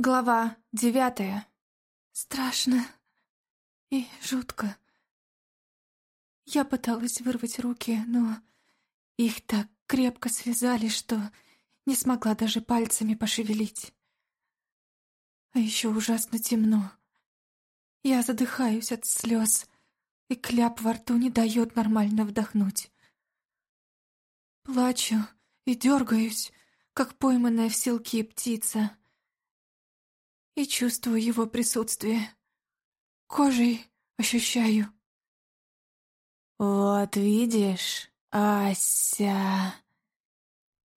Глава девятая. Страшно и жутко. Я пыталась вырвать руки, но их так крепко связали, что не смогла даже пальцами пошевелить. А еще ужасно темно. Я задыхаюсь от слез, и кляп во рту не дает нормально вдохнуть. Плачу и дергаюсь, как пойманная в силке птица — и чувствую его присутствие. Кожей ощущаю. «Вот видишь, Ася...»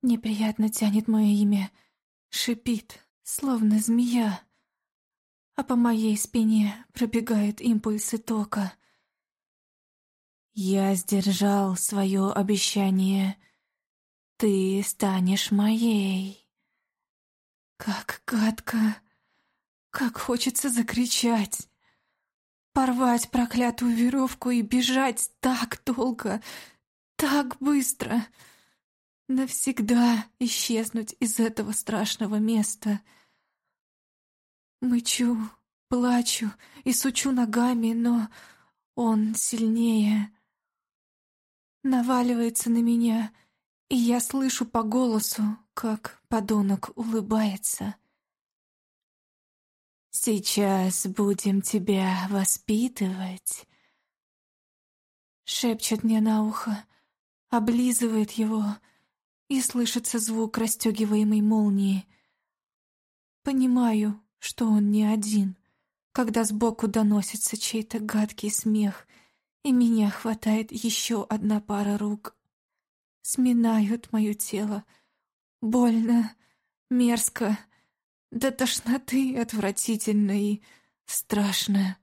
Неприятно тянет мое имя, шипит, словно змея, а по моей спине пробегают импульсы тока. «Я сдержал свое обещание. Ты станешь моей». Как гадко. Как хочется закричать. Порвать проклятую веревку и бежать так долго, так быстро. Навсегда исчезнуть из этого страшного места. Мычу, плачу и сучу ногами, но он сильнее. Наваливается на меня, и я слышу по голосу, как подонок улыбается. Сейчас будем тебя воспитывать. Шепчет мне на ухо, облизывает его, и слышится звук расстегиваемой молнии. Понимаю, что он не один, когда сбоку доносится чей-то гадкий смех, и меня хватает еще одна пара рук. Сминают мое тело. Больно, мерзко, до тошноты отвратительно и страшно.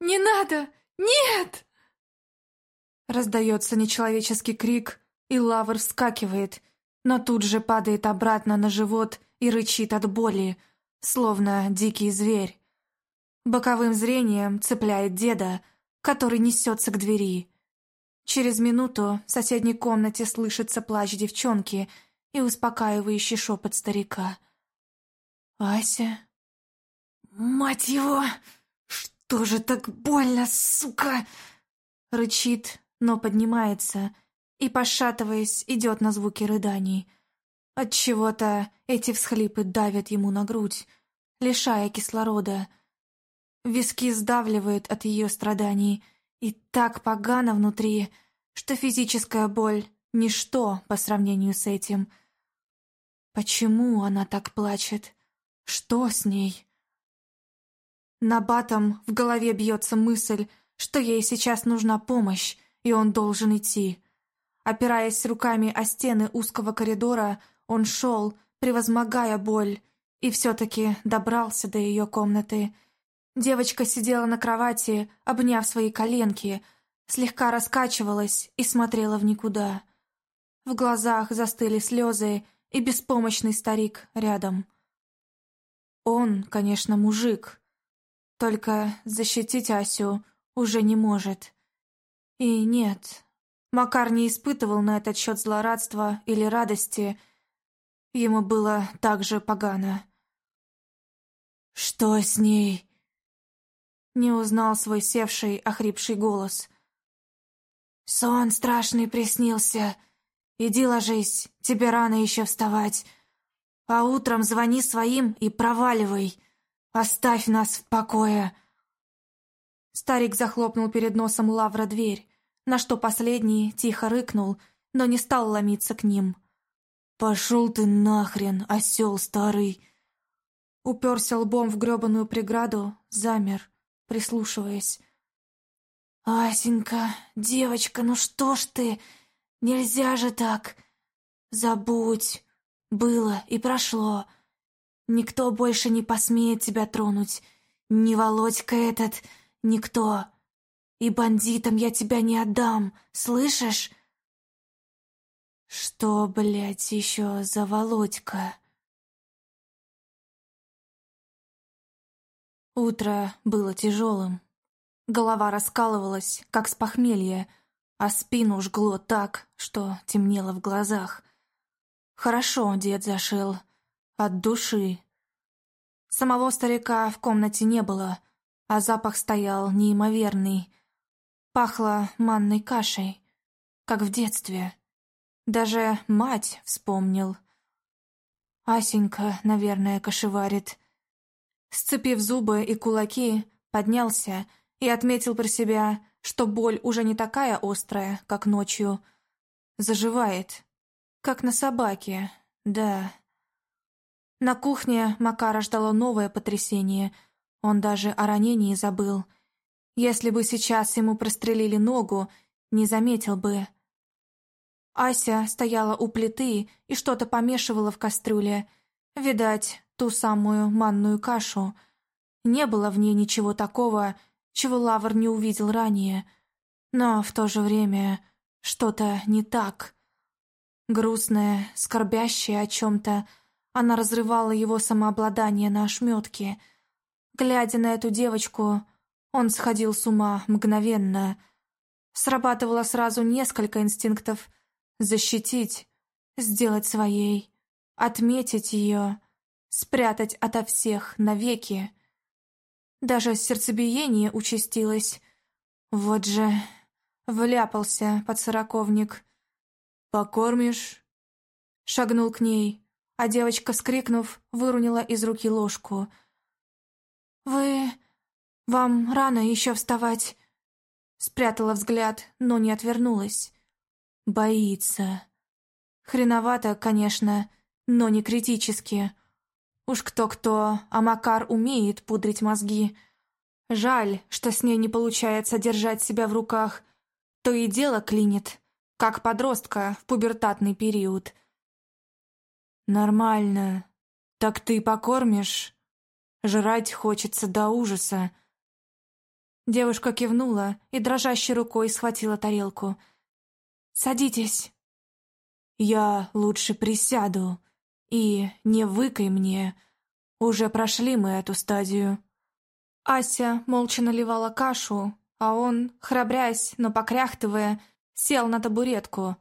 «Не надо! Нет!» Раздается нечеловеческий крик, и лавр вскакивает, но тут же падает обратно на живот и рычит от боли, словно дикий зверь. Боковым зрением цепляет деда, который несется к двери. Через минуту в соседней комнате слышится плач девчонки и успокаивающий шепот старика. «Ася?» «Мать его! Что же так больно, сука?» Рычит, но поднимается и, пошатываясь, идет на звуки рыданий. Отчего-то эти всхлипы давят ему на грудь, лишая кислорода. Виски сдавливают от ее страданий — и так погано внутри, что физическая боль — ничто по сравнению с этим. Почему она так плачет? Что с ней? На батом в голове бьется мысль, что ей сейчас нужна помощь, и он должен идти. Опираясь руками о стены узкого коридора, он шел, превозмогая боль, и все-таки добрался до ее комнаты — Девочка сидела на кровати, обняв свои коленки, слегка раскачивалась и смотрела в никуда. В глазах застыли слезы, и беспомощный старик рядом. Он, конечно, мужик, только защитить Асю уже не может. И нет, Макар не испытывал на этот счет злорадства или радости, ему было так же погано. «Что с ней?» Не узнал свой севший, охрипший голос. «Сон страшный приснился. Иди ложись, тебе рано еще вставать. А утром звони своим и проваливай. Оставь нас в покое». Старик захлопнул перед носом Лавра дверь, на что последний тихо рыкнул, но не стал ломиться к ним. «Пошел ты нахрен, осел старый!» Уперся лбом в гребаную преграду, замер прислушиваясь. «Асенька, девочка, ну что ж ты? Нельзя же так! Забудь! Было и прошло. Никто больше не посмеет тебя тронуть. Ни Володька этот, никто. И бандитам я тебя не отдам, слышишь?» «Что, блядь, еще за Володька?» Утро было тяжелым. Голова раскалывалась, как с похмелья, а спину жгло так, что темнело в глазах. Хорошо дед зашил. От души. Самого старика в комнате не было, а запах стоял неимоверный. Пахло манной кашей, как в детстве. Даже мать вспомнил. Асенька, наверное, кошеварит. Сцепив зубы и кулаки, поднялся и отметил про себя, что боль уже не такая острая, как ночью. Заживает. Как на собаке, да. На кухне Макара ждало новое потрясение. Он даже о ранении забыл. Если бы сейчас ему прострелили ногу, не заметил бы. Ася стояла у плиты и что-то помешивала в кастрюле. Видать, ту самую манную кашу. Не было в ней ничего такого, чего Лавр не увидел ранее. Но в то же время что-то не так. Грустная, скорбящая о чем-то, она разрывала его самообладание на ошметке. Глядя на эту девочку, он сходил с ума мгновенно. Срабатывало сразу несколько инстинктов — защитить, сделать своей, отметить ее, спрятать ото всех навеки. Даже сердцебиение участилось. Вот же вляпался подсороковник. «Покормишь?» Шагнул к ней, а девочка, вскрикнув, выронила из руки ложку. «Вы... вам рано еще вставать?» Спрятала взгляд, но не отвернулась. Боится. Хреновато, конечно, но не критически. Уж кто-кто, а Макар умеет пудрить мозги. Жаль, что с ней не получается держать себя в руках. То и дело клинит, как подростка в пубертатный период. «Нормально. Так ты покормишь? Жрать хочется до ужаса». Девушка кивнула и дрожащей рукой схватила тарелку – Садитесь. Я лучше присяду. И не выкай мне. Уже прошли мы эту стадию. Ася молча наливала кашу, а он, храбрясь, но покряхтывая, сел на табуретку.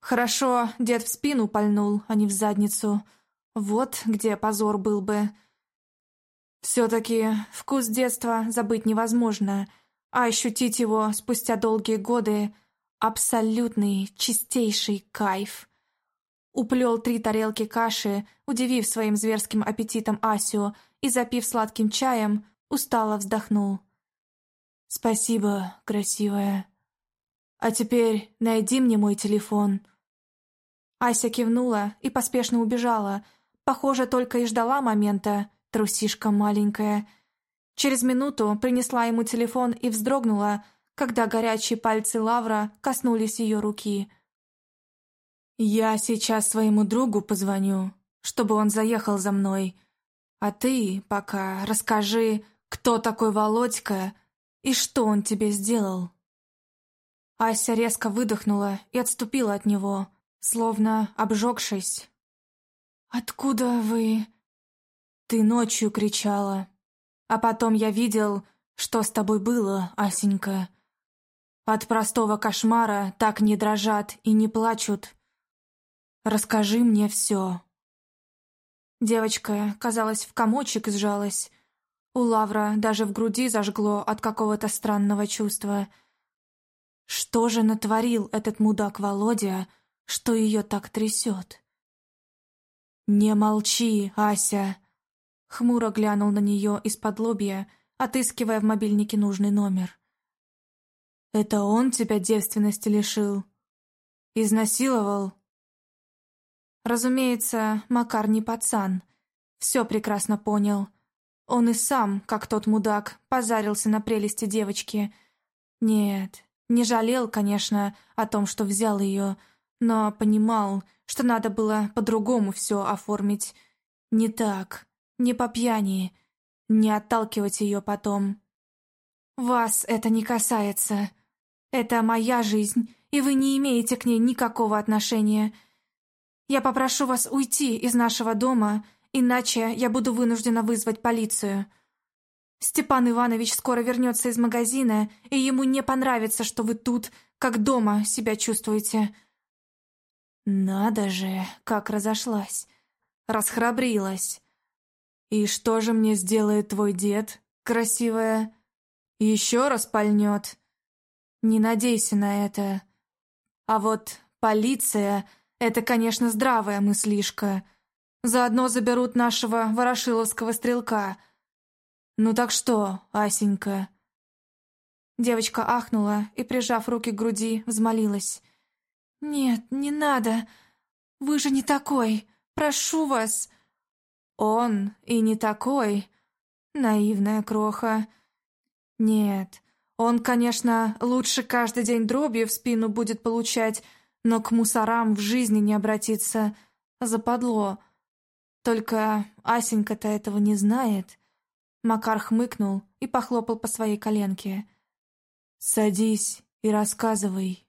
Хорошо, дед в спину пальнул, а не в задницу. Вот где позор был бы. Все-таки вкус детства забыть невозможно, а ощутить его спустя долгие годы Абсолютный, чистейший кайф. Уплел три тарелки каши, удивив своим зверским аппетитом Асю, и, запив сладким чаем, устало вздохнул. «Спасибо, красивая. А теперь найди мне мой телефон». Ася кивнула и поспешно убежала. Похоже, только и ждала момента, трусишка маленькая. Через минуту принесла ему телефон и вздрогнула, когда горячие пальцы Лавра коснулись ее руки. «Я сейчас своему другу позвоню, чтобы он заехал за мной. А ты пока расскажи, кто такой Володька и что он тебе сделал». Ася резко выдохнула и отступила от него, словно обжегшись. «Откуда вы?» «Ты ночью кричала. А потом я видел, что с тобой было, Асенька. От простого кошмара так не дрожат и не плачут. Расскажи мне все. Девочка, казалось, в комочек сжалась. У Лавра даже в груди зажгло от какого-то странного чувства. Что же натворил этот мудак Володя, что ее так трясет? «Не молчи, Ася!» Хмуро глянул на нее из-под лобья, отыскивая в мобильнике нужный номер. Это он тебя девственности лишил? Изнасиловал? Разумеется, Макар не пацан. Все прекрасно понял. Он и сам, как тот мудак, позарился на прелести девочки. Нет, не жалел, конечно, о том, что взял ее, но понимал, что надо было по-другому все оформить. Не так, не по пьяни, не отталкивать ее потом. «Вас это не касается», это моя жизнь, и вы не имеете к ней никакого отношения. Я попрошу вас уйти из нашего дома, иначе я буду вынуждена вызвать полицию. Степан Иванович скоро вернется из магазина, и ему не понравится, что вы тут, как дома, себя чувствуете». Надо же, как разошлась. Расхрабрилась. И что же мне сделает твой дед, красивая? Еще раз пальнет? Не надейся на это. А вот полиция — это, конечно, здравая мыслишка. Заодно заберут нашего ворошиловского стрелка. Ну так что, Асенька?» Девочка ахнула и, прижав руки к груди, взмолилась. «Нет, не надо. Вы же не такой. Прошу вас». «Он и не такой. Наивная кроха. Нет, он, конечно, лучше каждый день дробью в спину будет получать, но к мусорам в жизни не обратиться. Западло. Только Асенька-то этого не знает». Макар хмыкнул и похлопал по своей коленке. «Садись и рассказывай».